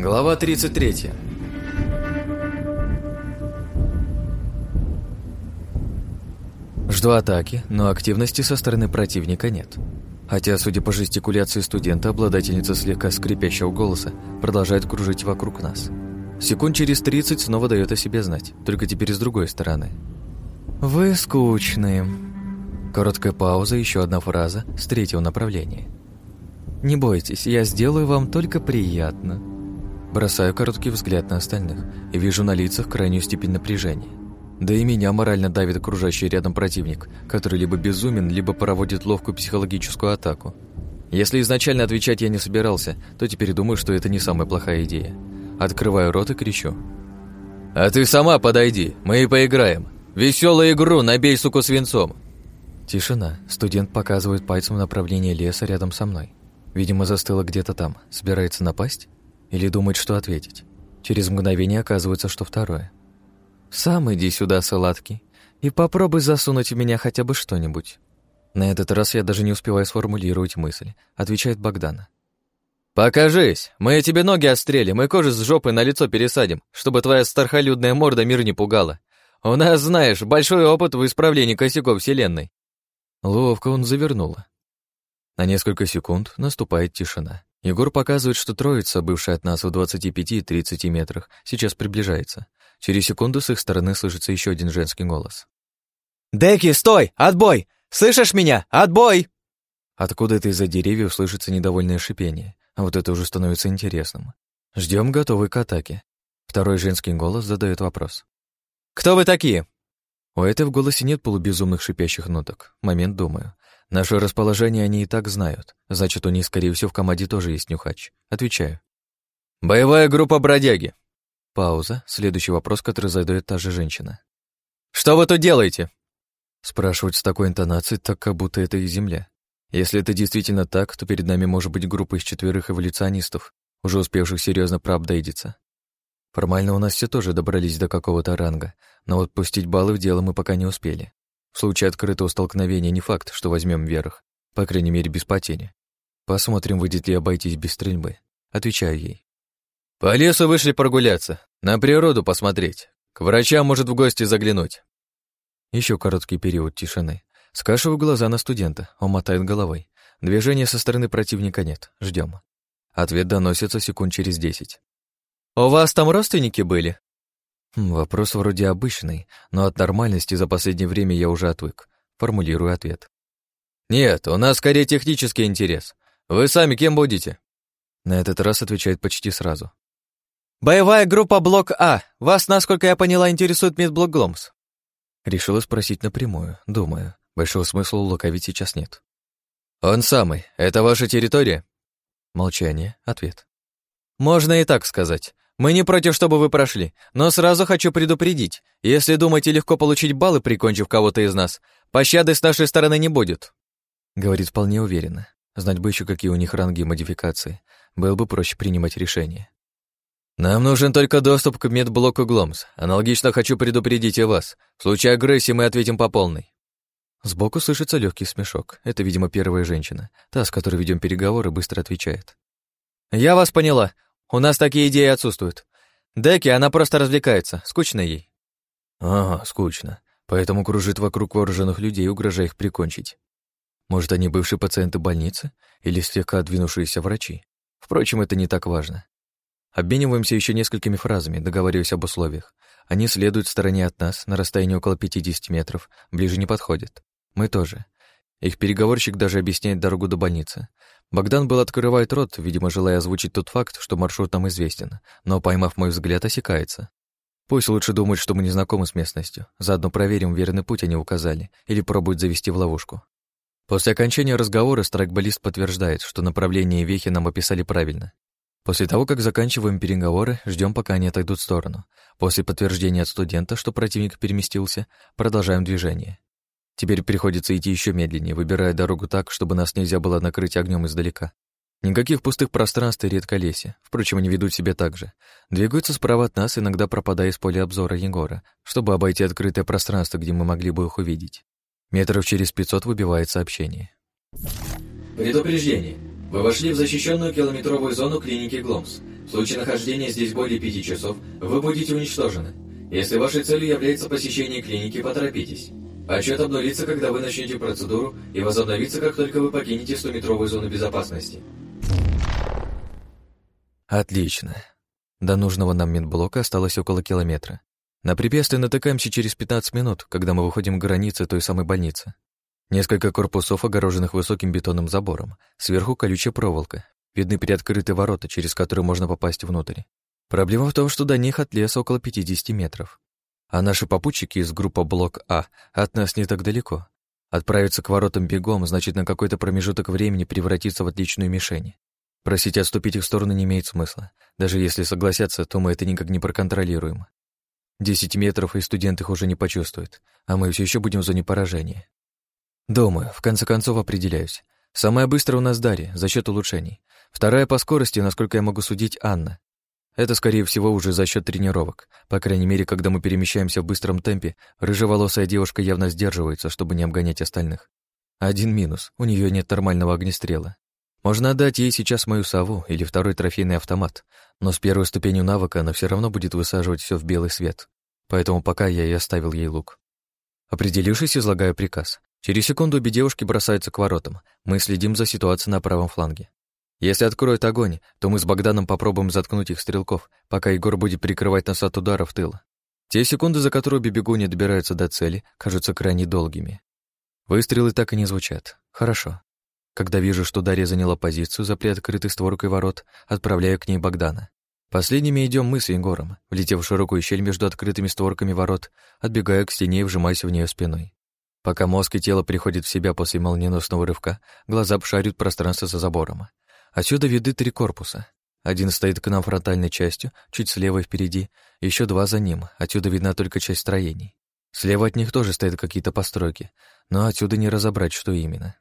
Глава 33 Жду атаки, но активности со стороны противника нет. Хотя, судя по жестикуляции студента, обладательница слегка скрипящего голоса продолжает кружить вокруг нас. Секунд через 30 снова дает о себе знать, только теперь с другой стороны. «Вы скучные». Короткая пауза, еще одна фраза с третьего направления. «Не бойтесь, я сделаю вам только приятно». Бросаю короткий взгляд на остальных и вижу на лицах крайнюю степень напряжения. Да и меня морально давит окружающий рядом противник, который либо безумен, либо проводит ловкую психологическую атаку. Если изначально отвечать я не собирался, то теперь думаю, что это не самая плохая идея. Открываю рот и кричу. «А ты сама подойди, мы и поиграем. Веселую игру, набей суку свинцом!» Тишина. Студент показывает пальцем направление леса рядом со мной. Видимо, застыла где-то там. Собирается напасть? Или думает, что ответить? Через мгновение оказывается, что второе. «Сам иди сюда, сладкий, и попробуй засунуть в меня хотя бы что-нибудь». На этот раз я даже не успеваю сформулировать мысль, отвечает Богдана. «Покажись! Мы тебе ноги отстрелим и кожу с жопы на лицо пересадим, чтобы твоя стархолюдная морда мир не пугала. У нас, знаешь, большой опыт в исправлении косяков Вселенной». Ловко он завернула. На несколько секунд наступает тишина. Егор показывает, что троица, бывшая от нас в 25-30 метрах, сейчас приближается. Через секунду с их стороны слышится еще один женский голос. «Деки, стой! Отбой! Слышишь меня? Отбой!» Откуда-то из-за деревьев слышится недовольное шипение, а вот это уже становится интересным. Ждем готовы к атаке. Второй женский голос задает вопрос. «Кто вы такие?» У этой в голосе нет полубезумных шипящих ноток. Момент думаю. Наше расположение они и так знают. Значит, у них, скорее всего, в команде тоже есть нюхач. Отвечаю. «Боевая группа бродяги. Пауза. Следующий вопрос, который задает та же женщина. «Что вы тут делаете?» Спрашивать с такой интонацией, так как будто это и земля. Если это действительно так, то перед нами может быть группа из четверых эволюционистов, уже успевших серьезно проапдейдиться. Формально у нас все тоже добрались до какого-то ранга, но вот пустить баллы в дело мы пока не успели. В случае открытого столкновения не факт, что возьмем верх, по крайней мере, без потери. Посмотрим, выйдет ли обойтись без стрельбы. Отвечаю ей. По лесу вышли прогуляться, на природу посмотреть. К врачам может в гости заглянуть. Еще короткий период тишины. Скашиваю глаза на студента, он мотает головой. Движения со стороны противника нет, ждем. Ответ доносится секунд через десять. «У вас там родственники были?» Хм, Вопрос вроде обычный, но от нормальности за последнее время я уже отвык. Формулирую ответ. «Нет, у нас скорее технический интерес. Вы сами кем будете?» На этот раз отвечает почти сразу. «Боевая группа Блок А. Вас, насколько я поняла, интересует медблок Гломс». Решила спросить напрямую, думаю. Большого смысла лукавить сейчас нет. «Он самый. Это ваша территория?» Молчание. Ответ. «Можно и так сказать. Мы не против, чтобы вы прошли, но сразу хочу предупредить. Если думаете легко получить баллы, прикончив кого-то из нас, пощады с нашей стороны не будет». Говорит вполне уверенно. Знать бы еще, какие у них ранги и модификации. Было бы проще принимать решения. «Нам нужен только доступ к медблоку Гломс. Аналогично хочу предупредить и вас. В случае агрессии мы ответим по полной». Сбоку слышится легкий смешок. Это, видимо, первая женщина. Та, с которой ведем переговоры, быстро отвечает. «Я вас поняла. У нас такие идеи отсутствуют. Деки, она просто развлекается. Скучно ей». «Ага, скучно. Поэтому кружит вокруг вооруженных людей, угрожая их прикончить. Может, они бывшие пациенты больницы или слегка отдвинувшиеся врачи? Впрочем, это не так важно. Обмениваемся еще несколькими фразами, договариваясь об условиях. Они следуют в стороне от нас, на расстоянии около 50 метров, ближе не подходят. Мы тоже. Их переговорщик даже объясняет дорогу до больницы. Богдан был открывает рот, видимо, желая озвучить тот факт, что маршрут нам известен, но, поймав мой взгляд, осекается. Пусть лучше думают, что мы не знакомы с местностью. Заодно проверим, верный путь они указали, или пробуют завести в ловушку. После окончания разговора страйкболист подтверждает, что направление вехи нам описали правильно. После того, как заканчиваем переговоры, ждем, пока они отойдут в сторону. После подтверждения от студента, что противник переместился, продолжаем движение. Теперь приходится идти еще медленнее, выбирая дорогу так, чтобы нас нельзя было накрыть огнем издалека. Никаких пустых пространств и редколесья. Впрочем, они ведут себя так же. Двигаются справа от нас, иногда пропадая из поля обзора Егора, чтобы обойти открытое пространство, где мы могли бы их увидеть. Метров через пятьсот выбивает сообщение. Предупреждение. Вы вошли в защищенную километровую зону клиники Гломс. В случае нахождения здесь более пяти часов вы будете уничтожены. Если вашей целью является посещение клиники, поторопитесь. Отчет обнулится, когда вы начнете процедуру, и возобновится, как только вы покинете 100-метровую зону безопасности. Отлично. До нужного нам медблока осталось около километра. На препятствие натыкаемся через 15 минут, когда мы выходим к границе той самой больницы. Несколько корпусов, огороженных высоким бетонным забором. Сверху колючая проволока. Видны приоткрытые ворота, через которые можно попасть внутрь. Проблема в том, что до них от леса около 50 метров. А наши попутчики из группы Блок А от нас не так далеко. Отправиться к воротам бегом, значит, на какой-то промежуток времени превратиться в отличную мишень. Просить отступить их в сторону не имеет смысла. Даже если согласятся, то мы это никак не проконтролируем. Десять метров, и студент их уже не почувствует, а мы все еще будем в зоне поражения. Думаю, в конце концов определяюсь. Самая быстрая у нас Дарья, за счет улучшений. Вторая по скорости, насколько я могу судить, Анна. Это, скорее всего, уже за счет тренировок. По крайней мере, когда мы перемещаемся в быстром темпе, рыжеволосая девушка явно сдерживается, чтобы не обгонять остальных. Один минус, у нее нет нормального огнестрела. Можно отдать ей сейчас мою сову или второй трофейный автомат, но с первой ступенью навыка она все равно будет высаживать все в белый свет. Поэтому пока я и оставил ей лук. Определившись, излагаю приказ. Через секунду обе девушки бросаются к воротам. Мы следим за ситуацией на правом фланге. Если откроют огонь, то мы с Богданом попробуем заткнуть их стрелков, пока Егор будет прикрывать нас от удара в тыл. Те секунды, за которые бегуни добираются до цели, кажутся крайне долгими. Выстрелы так и не звучат. Хорошо. Когда вижу, что Дарья заняла позицию за приоткрытой створкой ворот, отправляю к ней Богдана. Последними идем мы с Егором, влетев в широкую щель между открытыми створками ворот, отбегаю к стене и вжимаюсь в нее спиной. Пока мозг и тело приходят в себя после молниеносного рывка, глаза обшарят пространство за забором. Отсюда виды три корпуса. Один стоит к нам фронтальной частью, чуть слева впереди, еще два за ним, отсюда видна только часть строений. Слева от них тоже стоят какие-то постройки, но отсюда не разобрать, что именно.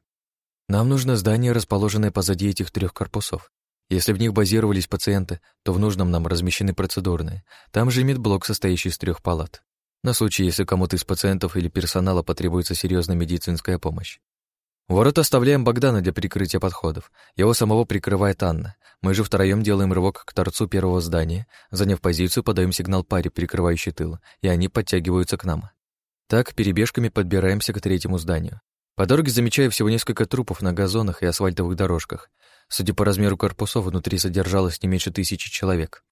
Нам нужно здание, расположенное позади этих трех корпусов. Если в них базировались пациенты, то в нужном нам размещены процедурные. Там же медблок, состоящий из трех палат. На случай, если кому-то из пациентов или персонала потребуется серьезная медицинская помощь. Ворот оставляем Богдана для прикрытия подходов. Его самого прикрывает Анна. Мы же втроем делаем рывок к торцу первого здания. Заняв позицию, подаем сигнал паре, прикрывающей тыл, и они подтягиваются к нам. Так, перебежками подбираемся к третьему зданию. По дороге замечаю всего несколько трупов на газонах и асфальтовых дорожках. Судя по размеру корпусов, внутри содержалось не меньше тысячи человек.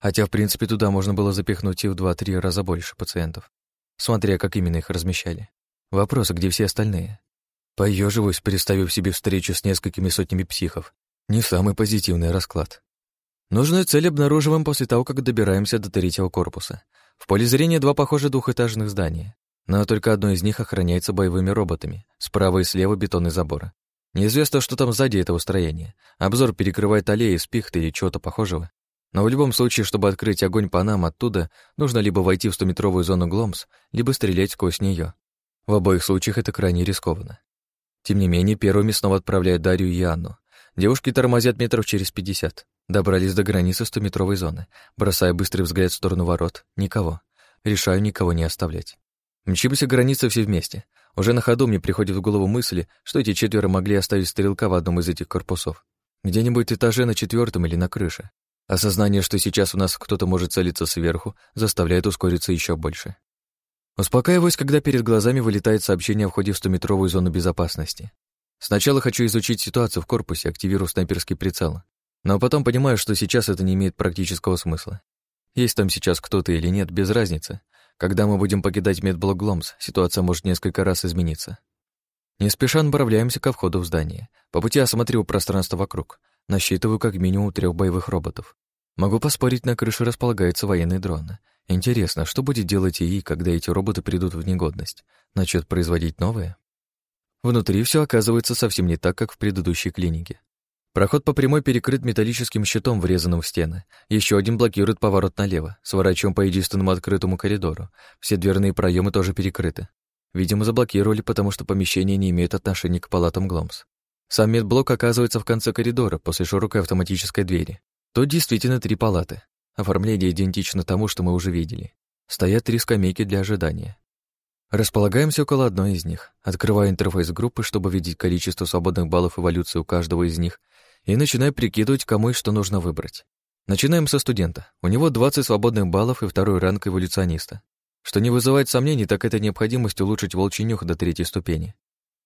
Хотя, в принципе, туда можно было запихнуть и в два-три раза больше пациентов, смотря как именно их размещали. Вопрос, где все остальные? Поеживаюсь, представив себе встречу с несколькими сотнями психов. Не самый позитивный расклад. Нужную цель обнаруживаем после того, как добираемся до третьего корпуса. В поле зрения два похожих двухэтажных здания но только одно из них охраняется боевыми роботами, справа и слева бетонный забор. Неизвестно, что там сзади этого строения. Обзор перекрывает аллеи из пихты или чего-то похожего. Но в любом случае, чтобы открыть огонь по нам оттуда, нужно либо войти в 100-метровую зону Гломс, либо стрелять сквозь нее. В обоих случаях это крайне рискованно. Тем не менее, первыми снова отправляют Дарью и Анну. Девушки тормозят метров через 50. Добрались до границы 100-метровой зоны. Бросая быстрый взгляд в сторону ворот. Никого. Решаю никого не оставлять. Мчимся границы все вместе. Уже на ходу мне приходит в голову мысль, что эти четверо могли оставить стрелка в одном из этих корпусов. Где-нибудь этаже на четвертом или на крыше. Осознание, что сейчас у нас кто-то может целиться сверху, заставляет ускориться еще больше. Успокаиваюсь, когда перед глазами вылетает сообщение о входе в 100-метровую зону безопасности. Сначала хочу изучить ситуацию в корпусе, активирую снайперский прицел. Но потом понимаю, что сейчас это не имеет практического смысла. Есть там сейчас кто-то или нет, без разницы. Когда мы будем покидать медблок Гломс, ситуация может несколько раз измениться. Не спеша направляемся ко входу в здание. По пути осмотрю пространство вокруг. Насчитываю как минимум трех боевых роботов. Могу поспорить, на крыше располагается военный дрон. Интересно, что будет делать ИИ, когда эти роботы придут в негодность? Начнет производить новые? Внутри все оказывается совсем не так, как в предыдущей клинике. Проход по прямой перекрыт металлическим щитом, врезанным в стены. Еще один блокирует поворот налево, сворачиваем по единственному открытому коридору. Все дверные проемы тоже перекрыты. Видимо, заблокировали, потому что помещение не имеет отношения к палатам Гломс. Сам медблок оказывается в конце коридора, после широкой автоматической двери. Тут действительно три палаты. Оформление идентично тому, что мы уже видели. Стоят три скамейки для ожидания. Располагаемся около одной из них. Открываю интерфейс группы, чтобы видеть количество свободных баллов эволюции у каждого из них, и начинаю прикидывать, кому и что нужно выбрать. Начинаем со студента. У него 20 свободных баллов и второй ранг эволюциониста. Что не вызывает сомнений, так это необходимость улучшить волчий нюх до третьей ступени.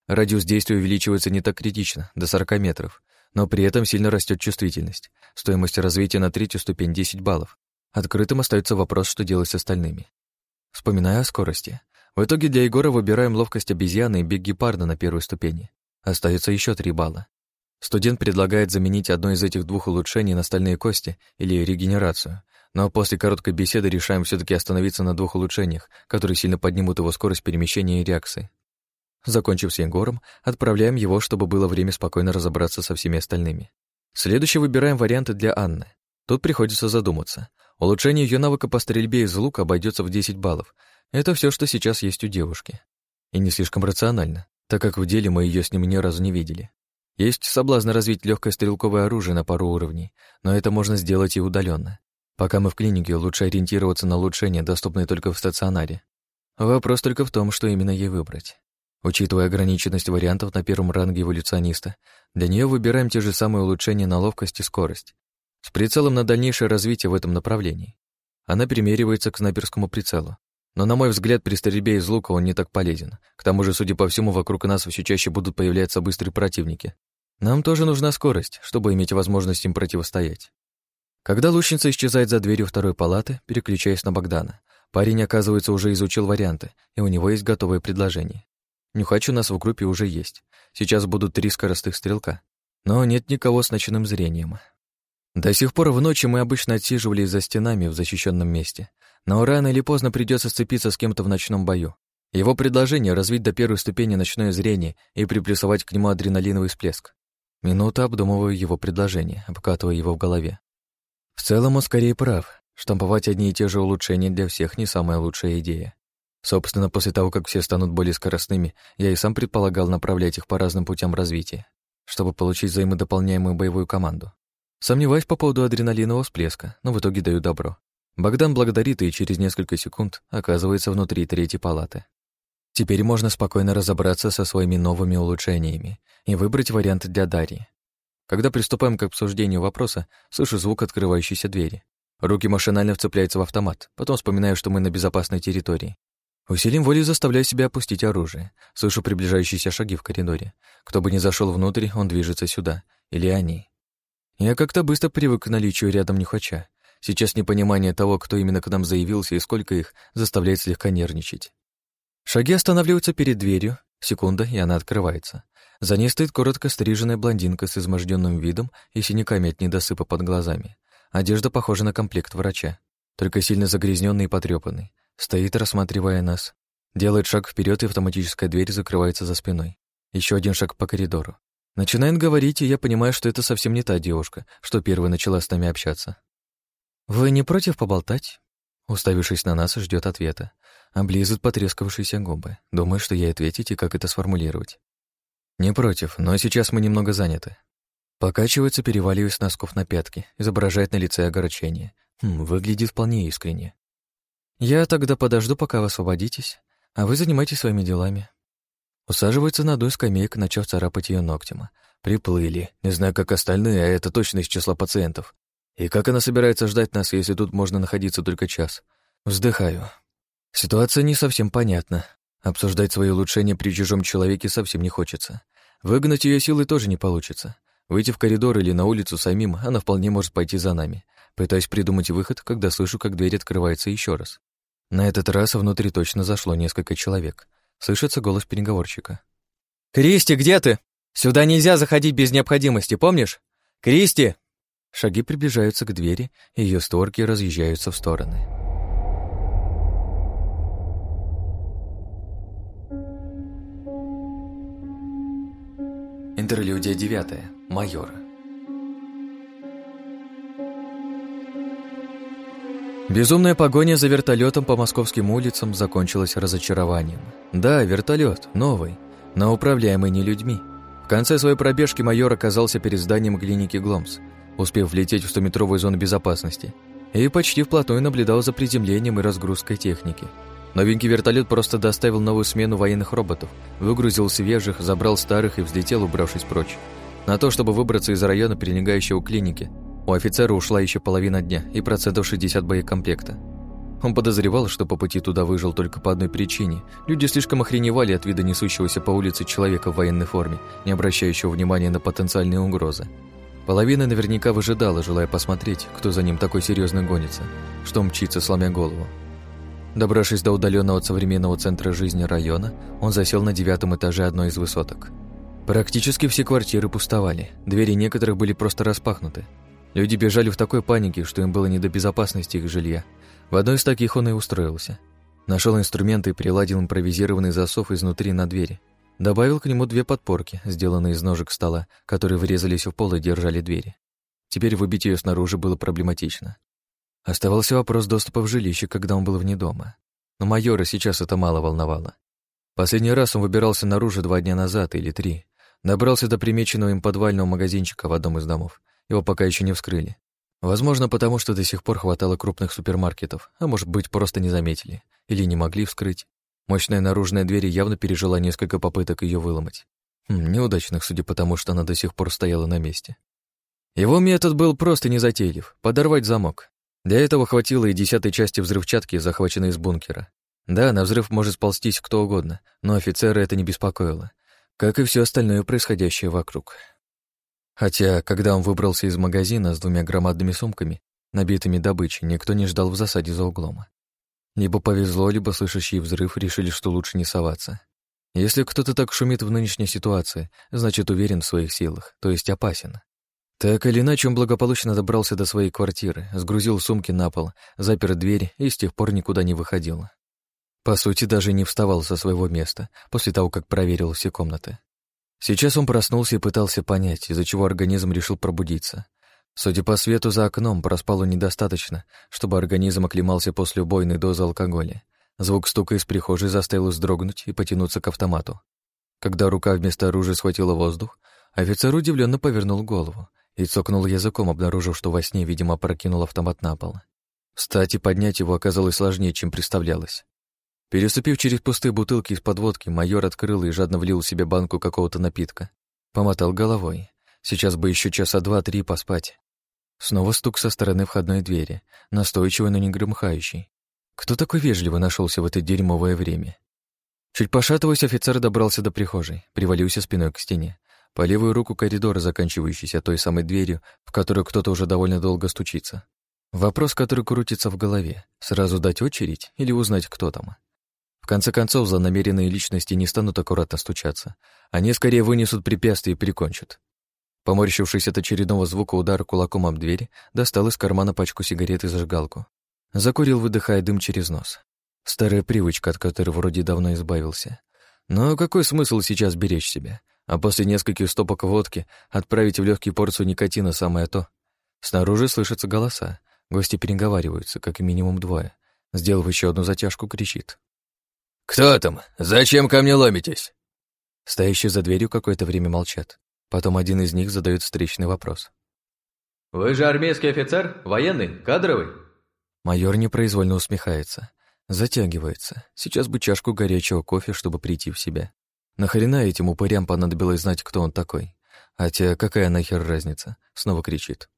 Радиус действия увеличивается не так критично, до 40 метров, но при этом сильно растет чувствительность. Стоимость развития на третью ступень 10 баллов. Открытым остается вопрос, что делать с остальными. Вспоминая о скорости. В итоге для Егора выбираем ловкость обезьяны и бег гепарда на первой ступени. Остается еще 3 балла. Студент предлагает заменить одно из этих двух улучшений на стальные кости или регенерацию, но после короткой беседы решаем все таки остановиться на двух улучшениях, которые сильно поднимут его скорость перемещения и реакции. Закончив с Егором, отправляем его, чтобы было время спокойно разобраться со всеми остальными. Следующий выбираем варианты для Анны. Тут приходится задуматься. Улучшение ее навыка по стрельбе из лука обойдется в 10 баллов. Это все, что сейчас есть у девушки. И не слишком рационально, так как в деле мы ее с ним ни разу не видели. Есть соблазн развить легкое стрелковое оружие на пару уровней, но это можно сделать и удаленно. Пока мы в клинике, лучше ориентироваться на улучшения, доступные только в стационаре. Вопрос только в том, что именно ей выбрать. Учитывая ограниченность вариантов на первом ранге эволюциониста, для нее выбираем те же самые улучшения на ловкость и скорость, с прицелом на дальнейшее развитие в этом направлении. Она примеривается к снайперскому прицелу. Но, на мой взгляд, при стрельбе из лука он не так полезен. К тому же, судя по всему, вокруг нас все чаще будут появляться быстрые противники. Нам тоже нужна скорость, чтобы иметь возможность им противостоять. Когда лучница исчезает за дверью второй палаты, переключаясь на Богдана, парень, оказывается, уже изучил варианты, и у него есть готовое предложение. Нюхач у нас в группе уже есть. Сейчас будут три скоростных стрелка. Но нет никого с ночным зрением. До сих пор в ночи мы обычно отсиживались за стенами в защищенном месте. Но рано или поздно придется сцепиться с кем-то в ночном бою. Его предложение — развить до первой ступени ночное зрение и приплюсовать к нему адреналиновый всплеск. Минута обдумываю его предложение, обкатывая его в голове. В целом он скорее прав. Штамповать одни и те же улучшения для всех не самая лучшая идея. Собственно, после того, как все станут более скоростными, я и сам предполагал направлять их по разным путям развития, чтобы получить взаимодополняемую боевую команду. Сомневаюсь по поводу адреналинового всплеска, но в итоге даю добро. Богдан благодарит и через несколько секунд оказывается внутри третьей палаты. Теперь можно спокойно разобраться со своими новыми улучшениями и выбрать вариант для Дарьи. Когда приступаем к обсуждению вопроса, слышу звук открывающейся двери. Руки машинально вцепляются в автомат, потом вспоминаю, что мы на безопасной территории, Усилием воли заставляю себя опустить оружие. Слышу приближающиеся шаги в коридоре. Кто бы ни зашел внутрь, он движется сюда. Или они. Я как-то быстро привык к наличию рядом нюхача. Сейчас непонимание того, кто именно к нам заявился и сколько их, заставляет слегка нервничать. Шаги останавливаются перед дверью. Секунда, и она открывается. За ней стоит коротко стриженная блондинка с изможденным видом и синяками от недосыпа под глазами. Одежда похожа на комплект врача, только сильно загрязненный и потрепанный. Стоит, рассматривая нас. Делает шаг вперед, и автоматическая дверь закрывается за спиной. Еще один шаг по коридору. Начинает говорить, и я понимаю, что это совсем не та девушка, что первая начала с нами общаться. «Вы не против поболтать?» Уставившись на нас, ждет ответа. Облизывает потрескавшиеся губы. Думаю, что ей ответить и как это сформулировать. «Не против, но сейчас мы немного заняты». Покачивается, переваливаясь носков на пятки, изображает на лице огорчение. Хм, выглядит вполне искренне. «Я тогда подожду, пока вы освободитесь, а вы занимайтесь своими делами». Усаживается на одну из скамеек, начав царапать ее ногтем. Приплыли. Не знаю, как остальные, а это точно из числа пациентов. И как она собирается ждать нас, если тут можно находиться только час? Вздыхаю. Ситуация не совсем понятна. Обсуждать свои улучшения при чужом человеке совсем не хочется. Выгнать ее силой тоже не получится. Выйти в коридор или на улицу самим она вполне может пойти за нами. Пытаюсь придумать выход, когда слышу, как дверь открывается еще раз. На этот раз внутри точно зашло несколько человек. Слышится голос переговорщика. «Кристи, где ты? Сюда нельзя заходить без необходимости, помнишь? Кристи!» Шаги приближаются к двери, и ее створки разъезжаются в стороны. Интерлюдия девятая. Майор. Безумная погоня за вертолетом по московским улицам закончилась разочарованием. Да, вертолет, новый, но управляемый не людьми. В конце своей пробежки майор оказался перед зданием клиники Гломс, успев влететь в 100-метровую зону безопасности, и почти вплотную наблюдал за приземлением и разгрузкой техники. Новенький вертолет просто доставил новую смену военных роботов, выгрузил свежих, забрал старых и взлетел, убравшись прочь. На то, чтобы выбраться из района, прилегающего к клинике, У офицера ушла еще половина дня и процентов 60 боекомплекта. Он подозревал, что по пути туда выжил только по одной причине. Люди слишком охреневали от вида несущегося по улице человека в военной форме, не обращающего внимания на потенциальные угрозы. Половина наверняка выжидала, желая посмотреть, кто за ним такой серьезно гонится, что мчится, сломя голову. Добравшись до удаленного современного центра жизни района, он засел на девятом этаже одной из высоток. Практически все квартиры пустовали, двери некоторых были просто распахнуты. Люди бежали в такой панике, что им было не до безопасности их жилья. В одной из таких он и устроился. Нашел инструменты и приладил импровизированный засов изнутри на двери, Добавил к нему две подпорки, сделанные из ножек стола, которые врезались в пол и держали двери. Теперь выбить ее снаружи было проблематично. Оставался вопрос доступа в жилище, когда он был вне дома. Но майора сейчас это мало волновало. Последний раз он выбирался наружу два дня назад или три. Добрался до примеченного им подвального магазинчика в одном из домов. Его пока еще не вскрыли. Возможно, потому что до сих пор хватало крупных супермаркетов, а может быть, просто не заметили или не могли вскрыть. Мощная наружная дверь явно пережила несколько попыток ее выломать. Хм, неудачных, судя по тому, что она до сих пор стояла на месте. Его метод был просто незатейлив — подорвать замок. Для этого хватило и десятой части взрывчатки, захваченной из бункера. Да, на взрыв может сползтись кто угодно, но офицера это не беспокоило, как и все остальное происходящее вокруг. Хотя, когда он выбрался из магазина с двумя громадными сумками, набитыми добычей, никто не ждал в засаде за углом. Либо повезло, либо слышащие взрыв решили, что лучше не соваться. Если кто-то так шумит в нынешней ситуации, значит уверен в своих силах, то есть опасен. Так или иначе, он благополучно добрался до своей квартиры, сгрузил сумки на пол, запер дверь и с тех пор никуда не выходил. По сути, даже не вставал со своего места после того, как проверил все комнаты. Сейчас он проснулся и пытался понять, из-за чего организм решил пробудиться. Судя по свету за окном, проспал он недостаточно, чтобы организм оклемался после убойной дозы алкоголя. Звук стука из прихожей заставил вздрогнуть и потянуться к автомату. Когда рука вместо оружия схватила воздух, офицер удивленно повернул голову и цокнул языком, обнаружив, что во сне, видимо, прокинул автомат на пол. Встать и поднять его оказалось сложнее, чем представлялось. Переступив через пустые бутылки из-под водки, майор открыл и жадно влил себе банку какого-то напитка. Помотал головой. Сейчас бы еще часа два-три поспать. Снова стук со стороны входной двери, настойчивый, но не громыхающий. Кто такой вежливо нашелся в это дерьмовое время? Чуть пошатываясь, офицер добрался до прихожей, привалился спиной к стене. По левую руку коридора, заканчивающийся той самой дверью, в которую кто-то уже довольно долго стучится. Вопрос, который крутится в голове. Сразу дать очередь или узнать, кто там? Конце концов, за намеренные личности не станут аккуратно стучаться. Они скорее вынесут препятствие и прикончат. Поморщившись от очередного звука удара кулаком об дверь, достал из кармана пачку сигарет и зажигалку. Закурил, выдыхая дым через нос. Старая привычка, от которой вроде давно избавился. Но какой смысл сейчас беречь себя? А после нескольких стопок водки отправить в легкий порцию никотина самое то. Снаружи слышатся голоса. Гости переговариваются, как минимум двое. Сделав еще одну затяжку, кричит. «Кто там? Зачем ко мне ломитесь?» Стоящие за дверью какое-то время молчат. Потом один из них задает встречный вопрос. «Вы же армейский офицер? Военный? Кадровый?» Майор непроизвольно усмехается. Затягивается. Сейчас бы чашку горячего кофе, чтобы прийти в себя. Нахрена этим упырям понадобилось знать, кто он такой? Хотя какая нахер разница? Снова кричит.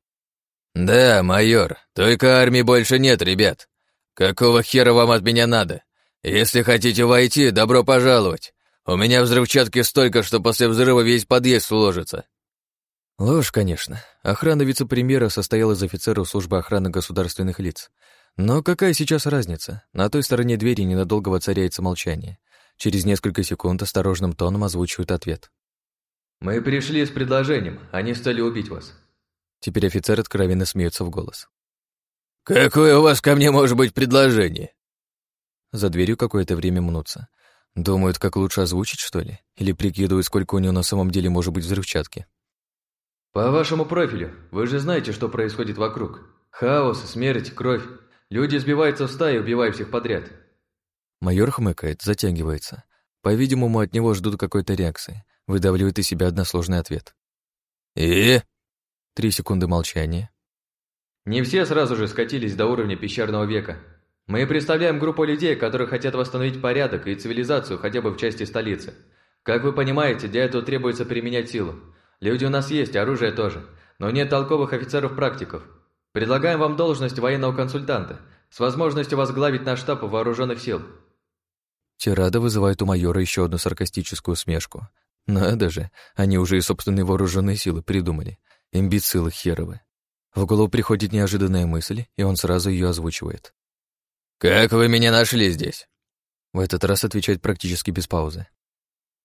«Да, майор, только армии больше нет, ребят. Какого хера вам от меня надо? Если хотите войти, добро пожаловать. У меня взрывчатки столько, что после взрыва весь подъезд сложится. Ложь, конечно. Охрана вице-премьера состояла из офицеров службы охраны государственных лиц. Но какая сейчас разница? На той стороне двери ненадолго воцаряется молчание. Через несколько секунд осторожным тоном озвучивают ответ. «Мы пришли с предложением, они стали убить вас». Теперь офицер откровенно смеется в голос. «Какое у вас ко мне может быть предложение?» За дверью какое-то время мнутся. Думают, как лучше озвучить, что ли? Или прикидывают, сколько у него на самом деле может быть взрывчатки? По вашему профилю, вы же знаете, что происходит вокруг. Хаос, смерть, кровь. Люди сбиваются в стаи, убивая всех подряд. Майор хмыкает, затягивается. По-видимому, от него ждут какой-то реакции. Выдавливает из себя односложный ответ. «И?» Три секунды молчания. Не все сразу же скатились до уровня пещерного века. Мы представляем группу людей, которые хотят восстановить порядок и цивилизацию хотя бы в части столицы. Как вы понимаете, для этого требуется применять силу. Люди у нас есть, оружие тоже. но нет толковых офицеров-практиков. Предлагаем вам должность военного консультанта с возможностью возглавить наш штаб вооруженных сил». Тирада вызывает у майора еще одну саркастическую усмешку. Надо же, они уже и собственные вооруженные силы придумали. Имбецилы херовы. В голову приходит неожиданная мысль, и он сразу ее озвучивает. «Как вы меня нашли здесь?» В этот раз отвечает практически без паузы.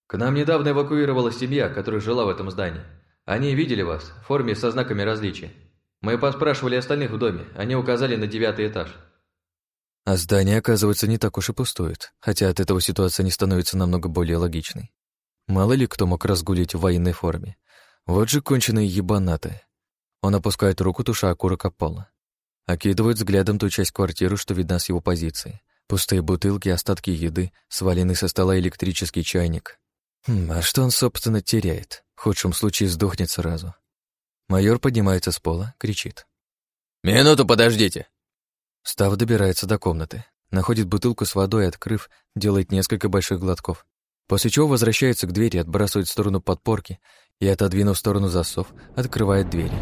«К нам недавно эвакуировалась семья, которая жила в этом здании. Они видели вас в форме со знаками различия. Мы поспрашивали остальных в доме, они указали на девятый этаж». А здание, оказывается, не так уж и пустует, хотя от этого ситуация не становится намного более логичной. Мало ли кто мог разгулить в военной форме. Вот же конченые ебанаты. Он опускает руку, туша окурок об пола. Окидывает взглядом ту часть квартиры, что видна с его позиции. Пустые бутылки, остатки еды, сваленный со стола электрический чайник. Хм, а что он, собственно, теряет? В худшем случае сдохнет сразу. Майор поднимается с пола, кричит. «Минуту подождите!» Став добирается до комнаты, находит бутылку с водой, открыв, делает несколько больших глотков, после чего возвращается к двери, отбрасывает в сторону подпорки и, отодвинув в сторону засов, открывает двери.